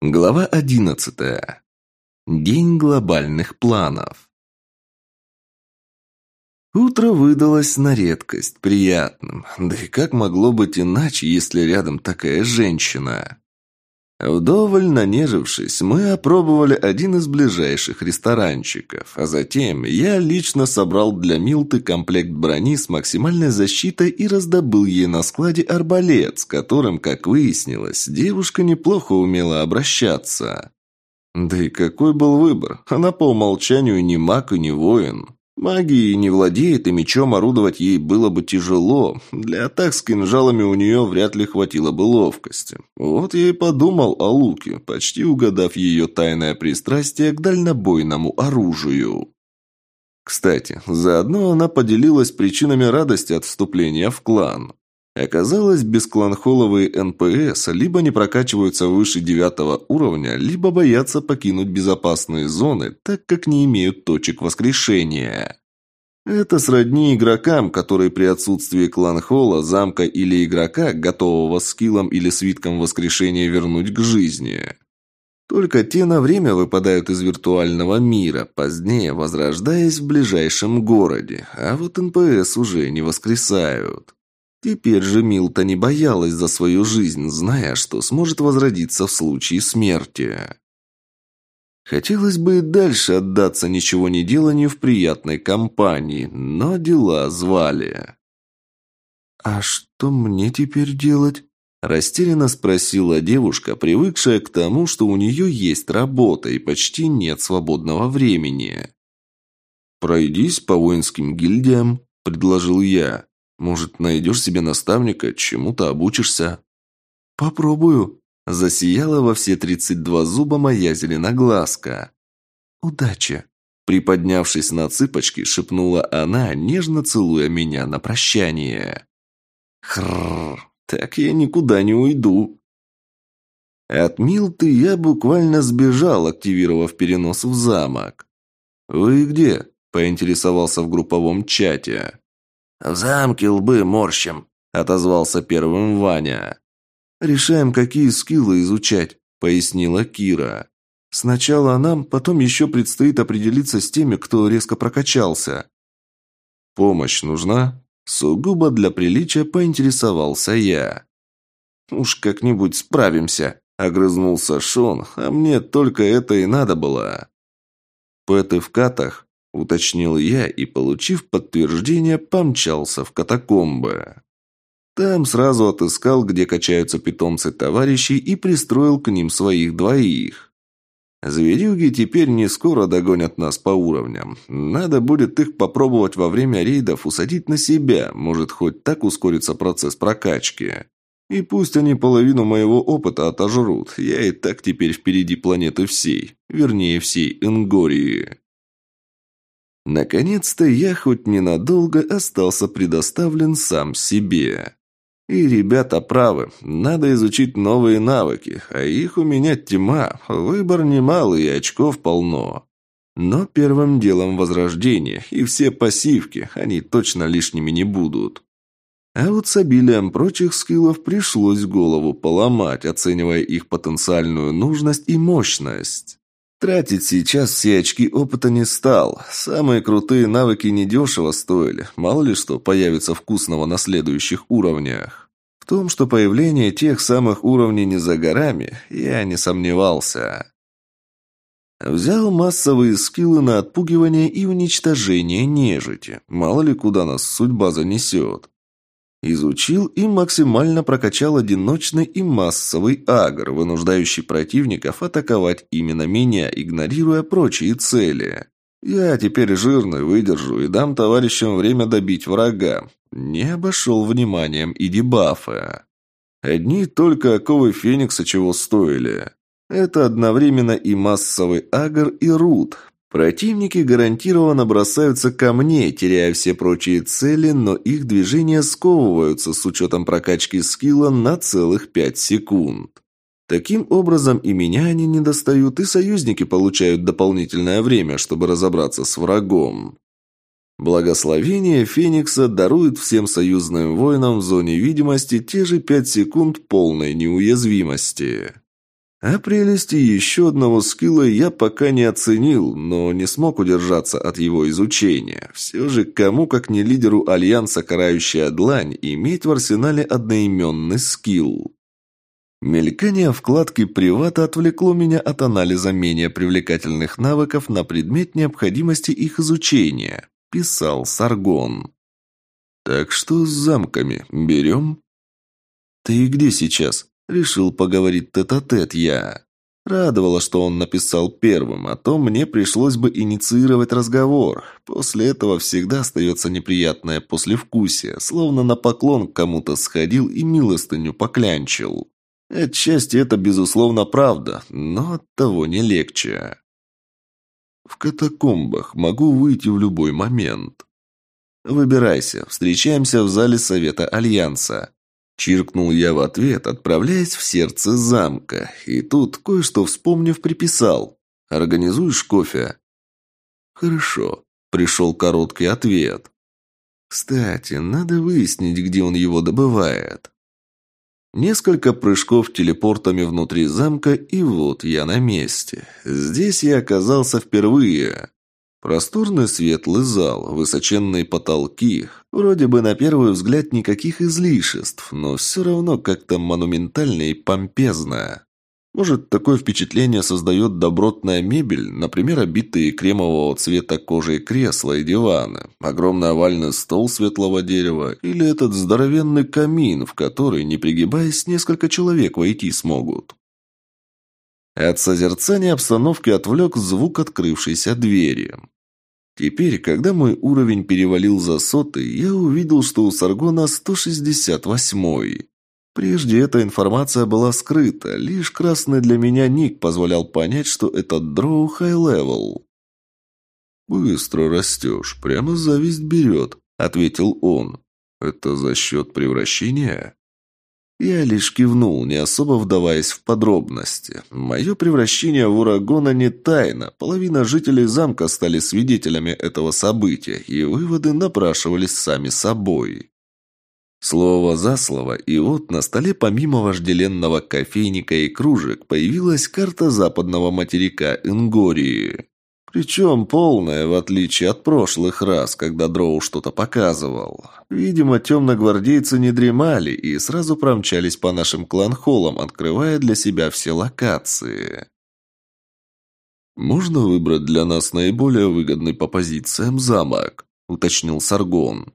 Глава одиннадцатая. День глобальных планов. Утро выдалось на редкость приятным. Да и как могло быть иначе, если рядом такая женщина? Вдоволь нанежившись, мы опробовали один из ближайших ресторанчиков, а затем я лично собрал для Милты комплект брони с максимальной защитой и раздобыл ей на складе арбалет, с которым, как выяснилось, девушка неплохо умела обращаться. Да и какой был выбор? Она по умолчанию не маг и не воин. Магией не владеет, и мечом орудовать ей было бы тяжело. Для атак с кинжалами у нее вряд ли хватило бы ловкости. Вот я и подумал о луке, почти угадав ее тайное пристрастие к дальнобойному оружию. Кстати, заодно она поделилась причинами радости от вступления в клан. Оказалось, бескланхоловые НПС либо не прокачиваются выше девятого уровня, либо боятся покинуть безопасные зоны, так как не имеют точек воскрешения. Это сродни игрокам, которые при отсутствии кланхола, замка или игрока, готового скиллом или свитком воскрешения вернуть к жизни. Только те на время выпадают из виртуального мира, позднее возрождаясь в ближайшем городе, а вот НПС уже не воскресают. Теперь же Милта не боялась за свою жизнь, зная, что сможет возродиться в случае смерти. Хотелось бы и дальше отдаться ничего не деланию в приятной компании, но дела звали. «А что мне теперь делать?» – растерянно спросила девушка, привыкшая к тому, что у нее есть работа и почти нет свободного времени. «Пройдись по воинским гильдиям», – предложил я. Может, найдешь себе наставника, чему-то обучишься?» «Попробую», – засияла во все тридцать два зуба моя зеленоглазка. «Удачи!» Приподнявшись на цыпочки, шепнула она, нежно целуя меня на прощание. Хрррр, так я никуда не уйду. От Милты я буквально сбежал, активировав перенос в замок. «Вы где?» – поинтересовался в групповом чате. «В замке лбы морщим», – отозвался первым Ваня. «Решаем, какие скиллы изучать», – пояснила Кира. «Сначала нам, потом еще предстоит определиться с теми, кто резко прокачался». «Помощь нужна?» Сугубо для приличия поинтересовался я. «Уж как-нибудь справимся», – огрызнулся Шон, а мне только это и надо было. «Пэты в катах?» – уточнил я и, получив подтверждение, помчался в катакомбы. Там сразу отыскал, где качаются питомцы товарищей и пристроил к ним своих двоих. Зверюги теперь не скоро догонят нас по уровням. Надо будет их попробовать во время рейдов усадить на себя, может хоть так ускорится процесс прокачки. И пусть они половину моего опыта отожрут, я и так теперь впереди планеты всей, вернее всей Энгории. Наконец-то я хоть ненадолго остался предоставлен сам себе. И ребята правы, надо изучить новые навыки, а их у меня тьма, выбор немалый и очков полно. Но первым делом возрождение, и все пассивки, они точно лишними не будут. А вот с обилием прочих скиллов пришлось голову поломать, оценивая их потенциальную нужность и мощность. Тратить сейчас все очки опыта не стал. Самые крутые навыки недешево стоили. Мало ли что появится вкусного на следующих уровнях. В том, что появление тех самых уровней не за горами, я не сомневался. Взял массовые скиллы на отпугивание и уничтожение нежити. Мало ли куда нас судьба занесет. Изучил и максимально прокачал одиночный и массовый агр, вынуждающий противников атаковать именно меня, игнорируя прочие цели. Я теперь жирный, выдержу и дам товарищам время добить врага. Не обошел вниманием и дебафы. Одни только оковы Феникса чего стоили. Это одновременно и массовый агр, и рут, Противники гарантированно бросаются ко мне, теряя все прочие цели, но их движения сковываются с учетом прокачки скилла на целых 5 секунд. Таким образом, и меня они не достают, и союзники получают дополнительное время, чтобы разобраться с врагом. Благословение Феникса дарует всем союзным воинам в зоне видимости те же 5 секунд полной неуязвимости. А прелести еще одного скилла я пока не оценил, но не смог удержаться от его изучения. Все же кому, как не лидеру Альянса «Карающая длань», иметь в арсенале одноименный скилл. Мелькание вкладки «Привата» отвлекло меня от анализа менее привлекательных навыков на предмет необходимости их изучения, писал Саргон. «Так что с замками? Берем?» «Ты где сейчас?» Решил поговорить тет-а-тет -тет я. Радовало, что он написал первым, а то мне пришлось бы инициировать разговор. После этого всегда остается неприятное послевкусие, словно на поклон к кому-то сходил и милостыню поклянчил. Отчасти это, безусловно, правда, но от того не легче. В катакомбах могу выйти в любой момент. Выбирайся, встречаемся в зале Совета Альянса. Чиркнул я в ответ, отправляясь в сердце замка. И тут, кое-что вспомнив, приписал. «Организуешь кофе?» «Хорошо», — пришел короткий ответ. «Кстати, надо выяснить, где он его добывает». Несколько прыжков телепортами внутри замка, и вот я на месте. Здесь я оказался впервые. Просторный светлый зал, высоченные потолки. Вроде бы на первый взгляд никаких излишеств, но все равно как-то монументально и помпезно. Может, такое впечатление создает добротная мебель, например, обитые кремового цвета кожей кресла и диваны, огромный овальный стол светлого дерева или этот здоровенный камин, в который, не пригибаясь, несколько человек войти смогут. От созерцания обстановки отвлек звук открывшейся двери. Теперь, когда мой уровень перевалил за сотый, я увидел, что у Саргона 168-й. Прежде эта информация была скрыта, лишь красный для меня ник позволял понять, что это дроу high-level. «Быстро растешь, прямо зависть берет», — ответил он. «Это за счет превращения?» Я лишь кивнул, не особо вдаваясь в подробности. Мое превращение в Урагона не тайна. Половина жителей замка стали свидетелями этого события, и выводы напрашивались сами собой. Слово за слово, и вот на столе помимо вожделенного кофейника и кружек появилась карта западного материка Ингории. Причем полная, в отличие от прошлых раз, когда Дроу что-то показывал. Видимо, темногвардейцы не дремали и сразу промчались по нашим клан-холлам, открывая для себя все локации. «Можно выбрать для нас наиболее выгодный по позициям замок?» – уточнил Саргон.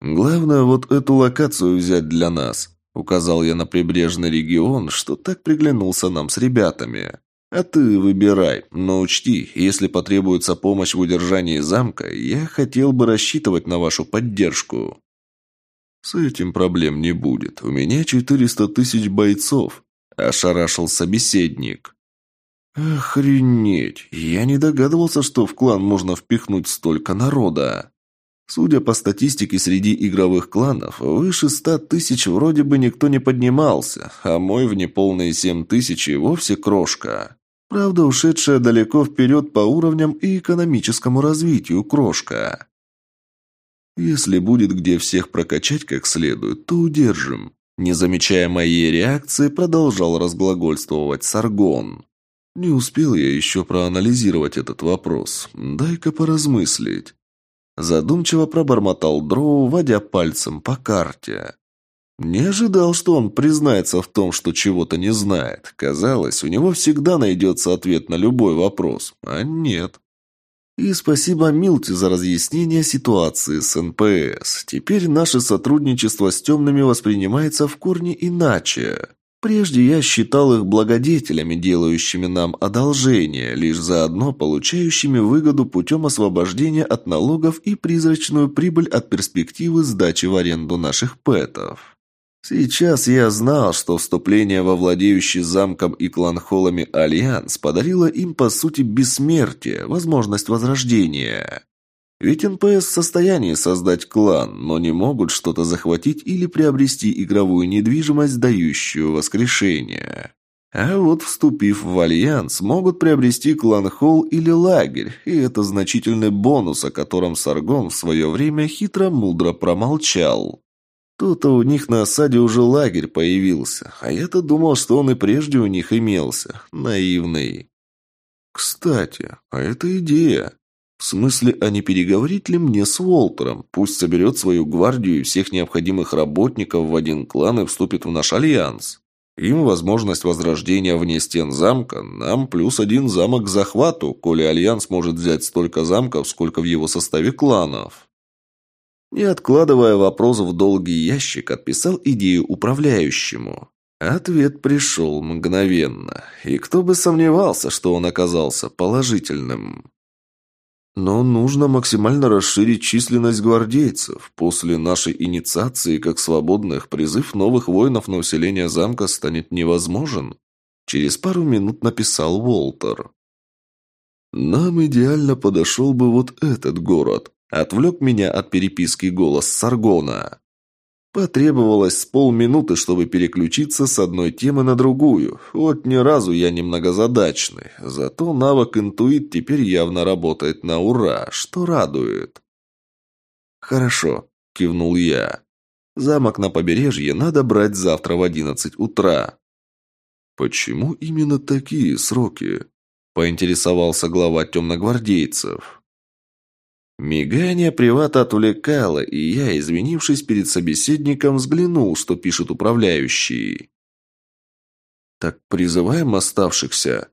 «Главное вот эту локацию взять для нас», – указал я на прибрежный регион, что так приглянулся нам с ребятами. А ты выбирай, но учти, если потребуется помощь в удержании замка, я хотел бы рассчитывать на вашу поддержку. С этим проблем не будет. У меня 400 тысяч бойцов, ошарашил собеседник. Охренеть, я не догадывался, что в клан можно впихнуть столько народа. Судя по статистике среди игровых кланов, выше ста тысяч вроде бы никто не поднимался, а мой в неполные семь тысяч и вовсе крошка. Правда, ушедшая далеко вперед по уровням и экономическому развитию крошка. Если будет где всех прокачать как следует, то удержим. Не замечая моей реакции, продолжал разглагольствовать Саргон. Не успел я еще проанализировать этот вопрос. Дай-ка поразмыслить. Задумчиво пробормотал Дроу, водя пальцем по карте. Не ожидал, что он признается в том, что чего-то не знает. Казалось, у него всегда найдется ответ на любой вопрос, а нет. И спасибо Милте за разъяснение ситуации с НПС. Теперь наше сотрудничество с темными воспринимается в корне иначе. Прежде я считал их благодетелями, делающими нам одолжение, лишь заодно получающими выгоду путем освобождения от налогов и призрачную прибыль от перспективы сдачи в аренду наших пэтов. Сейчас я знал, что вступление во владеющий замком и кланхолами Альянс подарило им, по сути, бессмертие, возможность возрождения. Ведь НПС в состоянии создать клан, но не могут что-то захватить или приобрести игровую недвижимость, дающую воскрешение. А вот, вступив в альянс, могут приобрести клан-холл или лагерь, и это значительный бонус, о котором Саргон в свое время хитро-мудро промолчал. То-то у них на осаде уже лагерь появился, а я-то думал, что он и прежде у них имелся. Наивный. Кстати, а это идея. В смысле, а не переговорить ли мне с Уолтером? Пусть соберет свою гвардию и всех необходимых работников в один клан и вступит в наш альянс. Им возможность возрождения вне стен замка, нам плюс один замок к захвату, коли альянс может взять столько замков, сколько в его составе кланов. Не откладывая вопрос в долгий ящик, отписал идею управляющему. Ответ пришел мгновенно, и кто бы сомневался, что он оказался положительным. Но нужно максимально расширить численность гвардейцев. После нашей инициации, как свободных, призыв новых воинов на усиление замка станет невозможен. Через пару минут написал Уолтер. Нам идеально подошел бы вот этот город. Отвлек меня от переписки голос Саргона. Потребовалось с полминуты, чтобы переключиться с одной темы на другую. Вот ни разу я не многозадачный. Зато навык интуит теперь явно работает на ура, что радует. «Хорошо», – кивнул я. «Замок на побережье надо брать завтра в одиннадцать утра». «Почему именно такие сроки?» – поинтересовался глава темногвардейцев. Мигание привата отвлекало, и я, извинившись перед собеседником, взглянул, что пишет управляющий. «Так призываем оставшихся?»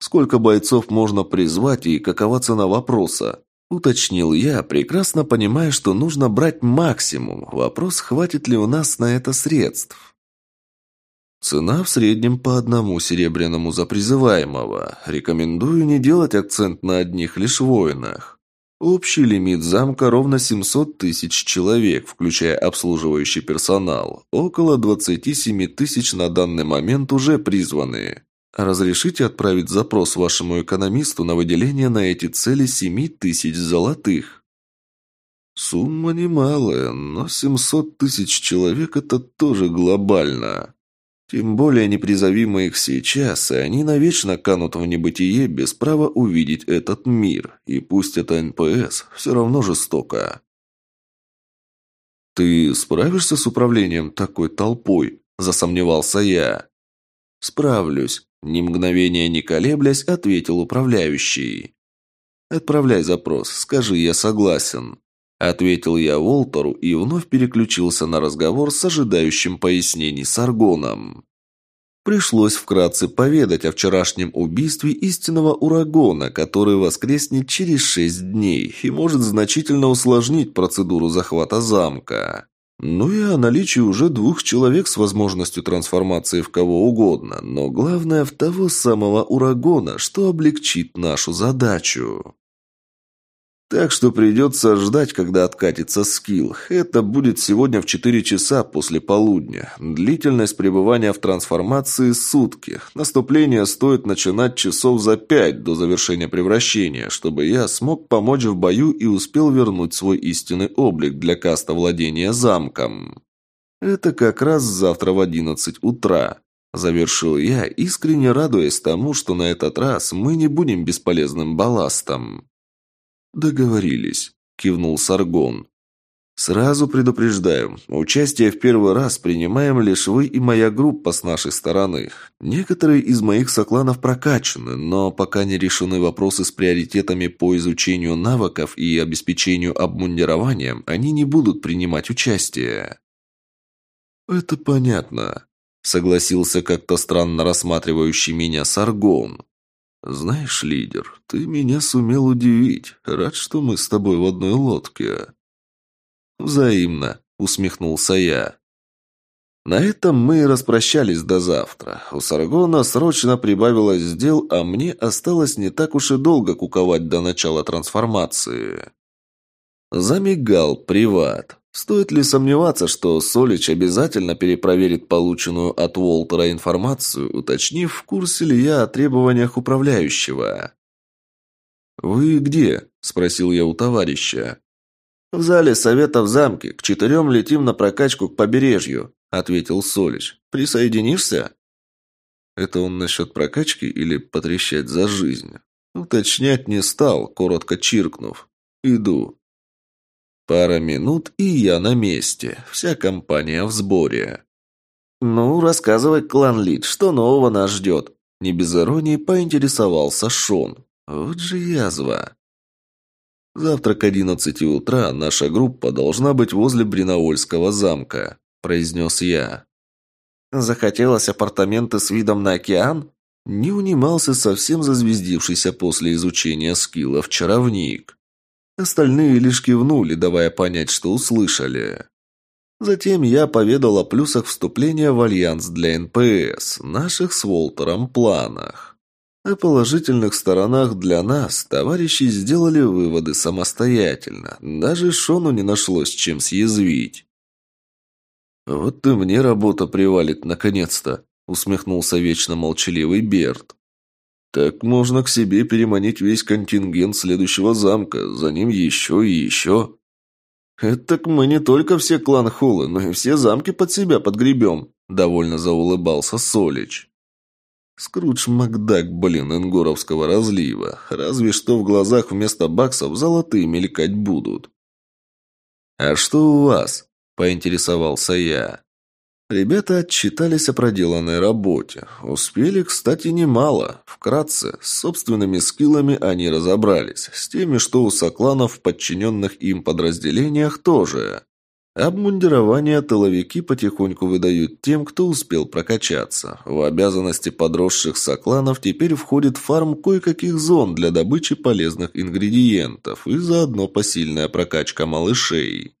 «Сколько бойцов можно призвать и какова цена вопроса?» Уточнил я, прекрасно понимая, что нужно брать максимум. Вопрос, хватит ли у нас на это средств. Цена в среднем по одному серебряному за призываемого. Рекомендую не делать акцент на одних лишь воинах. Общий лимит замка ровно 700 тысяч человек, включая обслуживающий персонал. Около 27 тысяч на данный момент уже призваны. Разрешите отправить запрос вашему экономисту на выделение на эти цели 7 тысяч золотых? Сумма немалая, но 700 тысяч человек – это тоже глобально. Тем более не призови мы их сейчас, и они навечно канут в небытие без права увидеть этот мир. И пусть это НПС, все равно жестоко. «Ты справишься с управлением такой толпой?» – засомневался я. «Справлюсь», – ни мгновения не колеблясь, ответил управляющий. «Отправляй запрос, скажи, я согласен». Ответил я Волтеру и вновь переключился на разговор с ожидающим пояснений Саргоном. Пришлось вкратце поведать о вчерашнем убийстве истинного урагона, который воскреснет через шесть дней и может значительно усложнить процедуру захвата замка. Ну и о наличии уже двух человек с возможностью трансформации в кого угодно, но главное в того самого урагона, что облегчит нашу задачу. Так что придется ждать, когда откатится скилл. Это будет сегодня в 4 часа после полудня. Длительность пребывания в трансформации – сутки. Наступление стоит начинать часов за 5 до завершения превращения, чтобы я смог помочь в бою и успел вернуть свой истинный облик для каста владения замком. Это как раз завтра в 11 утра. Завершил я, искренне радуясь тому, что на этот раз мы не будем бесполезным балластом. «Договорились», – кивнул Саргон. «Сразу предупреждаю, участие в первый раз принимаем лишь вы и моя группа с нашей стороны. Некоторые из моих сокланов прокачаны, но пока не решены вопросы с приоритетами по изучению навыков и обеспечению обмундированием, они не будут принимать участие». «Это понятно», – согласился как-то странно рассматривающий меня Саргон. «Знаешь, лидер, ты меня сумел удивить. Рад, что мы с тобой в одной лодке». «Взаимно», — усмехнулся я. На этом мы и распрощались до завтра. У Саргона срочно прибавилось дел, а мне осталось не так уж и долго куковать до начала трансформации. Замигал приват. Стоит ли сомневаться, что Солич обязательно перепроверит полученную от Уолтера информацию, уточнив, в курсе ли я о требованиях управляющего? «Вы где?» – спросил я у товарища. «В зале совета в замке. К четырем летим на прокачку к побережью», – ответил Солич. «Присоединишься?» Это он насчет прокачки или потрещать за жизнь? Уточнять не стал, коротко чиркнув. «Иду». Пара минут, и я на месте. Вся компания в сборе. «Ну, рассказывай, клан Лид, что нового нас ждет?» Не без иронии поинтересовался Шон. Вот же язва. «Завтра к одиннадцати утра наша группа должна быть возле Бринаольского замка», – произнес я. «Захотелось апартаменты с видом на океан?» Не унимался совсем зазвездившийся после изучения скиллов чаровник. Остальные лишь кивнули, давая понять, что услышали. Затем я поведал о плюсах вступления в альянс для НПС, наших с Волтером планах. О положительных сторонах для нас товарищи сделали выводы самостоятельно. Даже Шону не нашлось чем съязвить. «Вот и мне работа привалит наконец-то», — усмехнулся вечно молчаливый Берт. Так можно к себе переманить весь контингент следующего замка, за ним еще и еще. Это так мы не только все клан Хулы, но и все замки под себя подгребем, довольно заулыбался Солич. Скрудж Макдак, блин, Ингоровского разлива. Разве что в глазах вместо баксов золотые мелькать будут. «А что у вас?» – поинтересовался я. Ребята отчитались о проделанной работе. Успели, кстати, немало. Вкратце, с собственными скиллами они разобрались. С теми, что у сокланов в подчиненных им подразделениях тоже. Обмундирование тыловики потихоньку выдают тем, кто успел прокачаться. В обязанности подросших сокланов теперь входит фарм кое-каких зон для добычи полезных ингредиентов и заодно посильная прокачка малышей.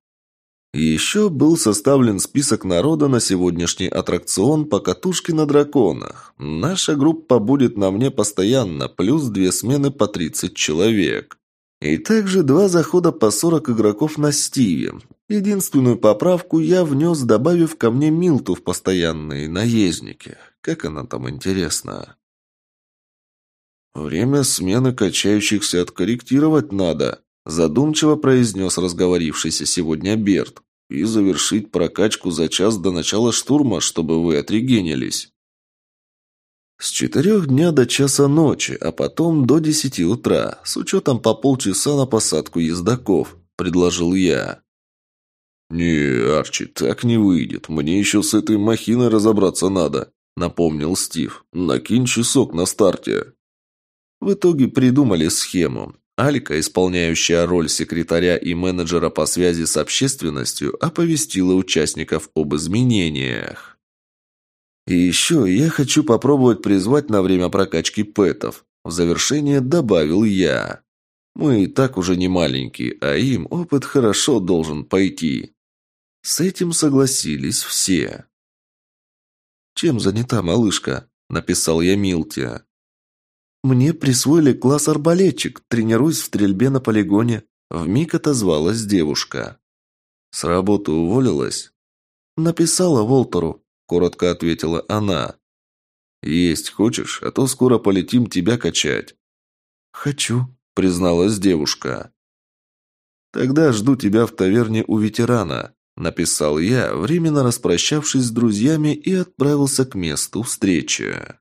Еще был составлен список народа на сегодняшний аттракцион по катушке на драконах. Наша группа будет на мне постоянно, плюс две смены по 30 человек. И также два захода по 40 игроков на Стиве. Единственную поправку я внес, добавив ко мне Милту в постоянные наездники. Как она там интересна. «Время смены качающихся откорректировать надо», Задумчиво произнес разговорившийся сегодня Берт. «И завершить прокачку за час до начала штурма, чтобы вы отрегенились». С четырех дня до часа ночи, а потом до десяти утра, с учетом по полчаса на посадку ездаков, предложил я. «Не, Арчи, так не выйдет. Мне еще с этой махиной разобраться надо», — напомнил Стив. «Накинь часок на старте». В итоге придумали схему. Алька, исполняющая роль секретаря и менеджера по связи с общественностью, оповестила участников об изменениях. И еще я хочу попробовать призвать на время прокачки пэтов. В завершение добавил я. Мы и так уже не маленькие, а им опыт хорошо должен пойти. С этим согласились все. «Чем занята малышка?» – написал я Милте. «Мне присвоили класс арбалетчик. Тренируюсь в стрельбе на полигоне». Вмиг отозвалась девушка. «С работы уволилась?» «Написала Волтеру», – коротко ответила она. «Есть хочешь, а то скоро полетим тебя качать». «Хочу», – призналась девушка. «Тогда жду тебя в таверне у ветерана», – написал я, временно распрощавшись с друзьями и отправился к месту встречи.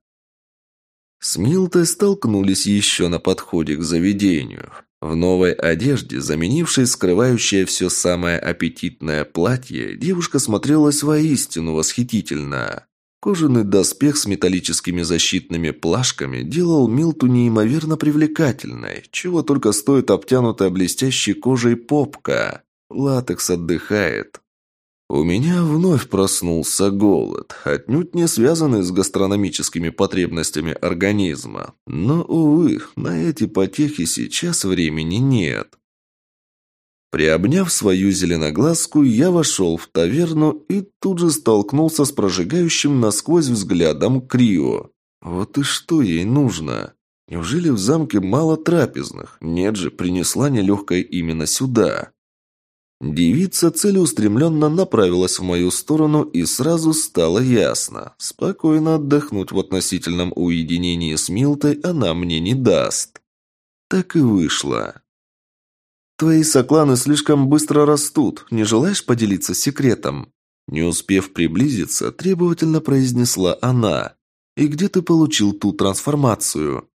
С Милтой столкнулись еще на подходе к заведению. В новой одежде, заменившей скрывающее все самое аппетитное платье, девушка смотрелась воистину восхитительно. Кожаный доспех с металлическими защитными плашками делал Милту неимоверно привлекательной, чего только стоит обтянутая блестящей кожей попка. Латекс отдыхает. У меня вновь проснулся голод, отнюдь не связанный с гастрономическими потребностями организма. Но, увы, на эти потехи сейчас времени нет. Приобняв свою зеленоглазку, я вошел в таверну и тут же столкнулся с прожигающим насквозь взглядом Крио. Вот и что ей нужно? Неужели в замке мало трапезных? Нет же, принесла нелегкая именно сюда. Девица целеустремленно направилась в мою сторону, и сразу стало ясно. Спокойно отдохнуть в относительном уединении с Милтой она мне не даст. Так и вышло. «Твои сокланы слишком быстро растут. Не желаешь поделиться секретом?» Не успев приблизиться, требовательно произнесла она. «И где ты получил ту трансформацию?»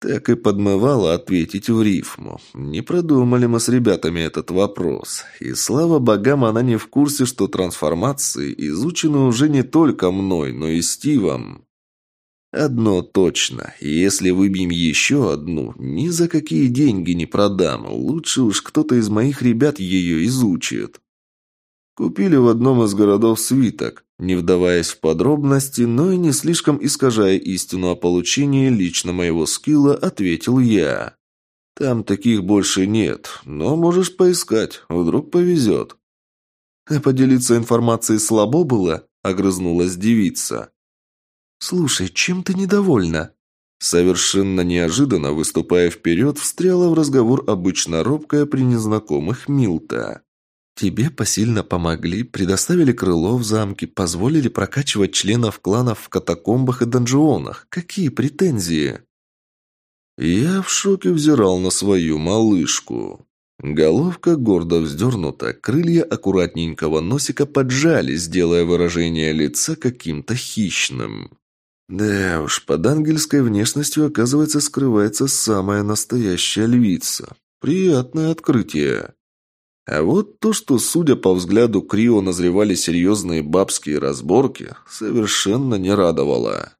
Так и подмывало ответить в рифму. Не продумали мы с ребятами этот вопрос. И слава богам, она не в курсе, что трансформации изучены уже не только мной, но и Стивом. Одно точно, если выбьем еще одну, ни за какие деньги не продам. Лучше уж кто-то из моих ребят ее изучит. Купили в одном из городов свиток, не вдаваясь в подробности, но и не слишком искажая истину о получении лично моего скилла, ответил я. Там таких больше нет, но можешь поискать, вдруг повезет. А поделиться информацией слабо было, огрызнулась девица. «Слушай, чем ты недовольна?» Совершенно неожиданно, выступая вперед, встряла в разговор обычно робкая при незнакомых Милта. Тебе посильно помогли, предоставили крыло в замке, позволили прокачивать членов кланов в катакомбах и донжионах. Какие претензии?» Я в шоке взирал на свою малышку. Головка гордо вздернута, крылья аккуратненького носика поджались, делая выражение лица каким-то хищным. Да уж, под ангельской внешностью, оказывается, скрывается самая настоящая львица. Приятное открытие. А вот то, что, судя по взгляду Крио, назревали серьезные бабские разборки, совершенно не радовало.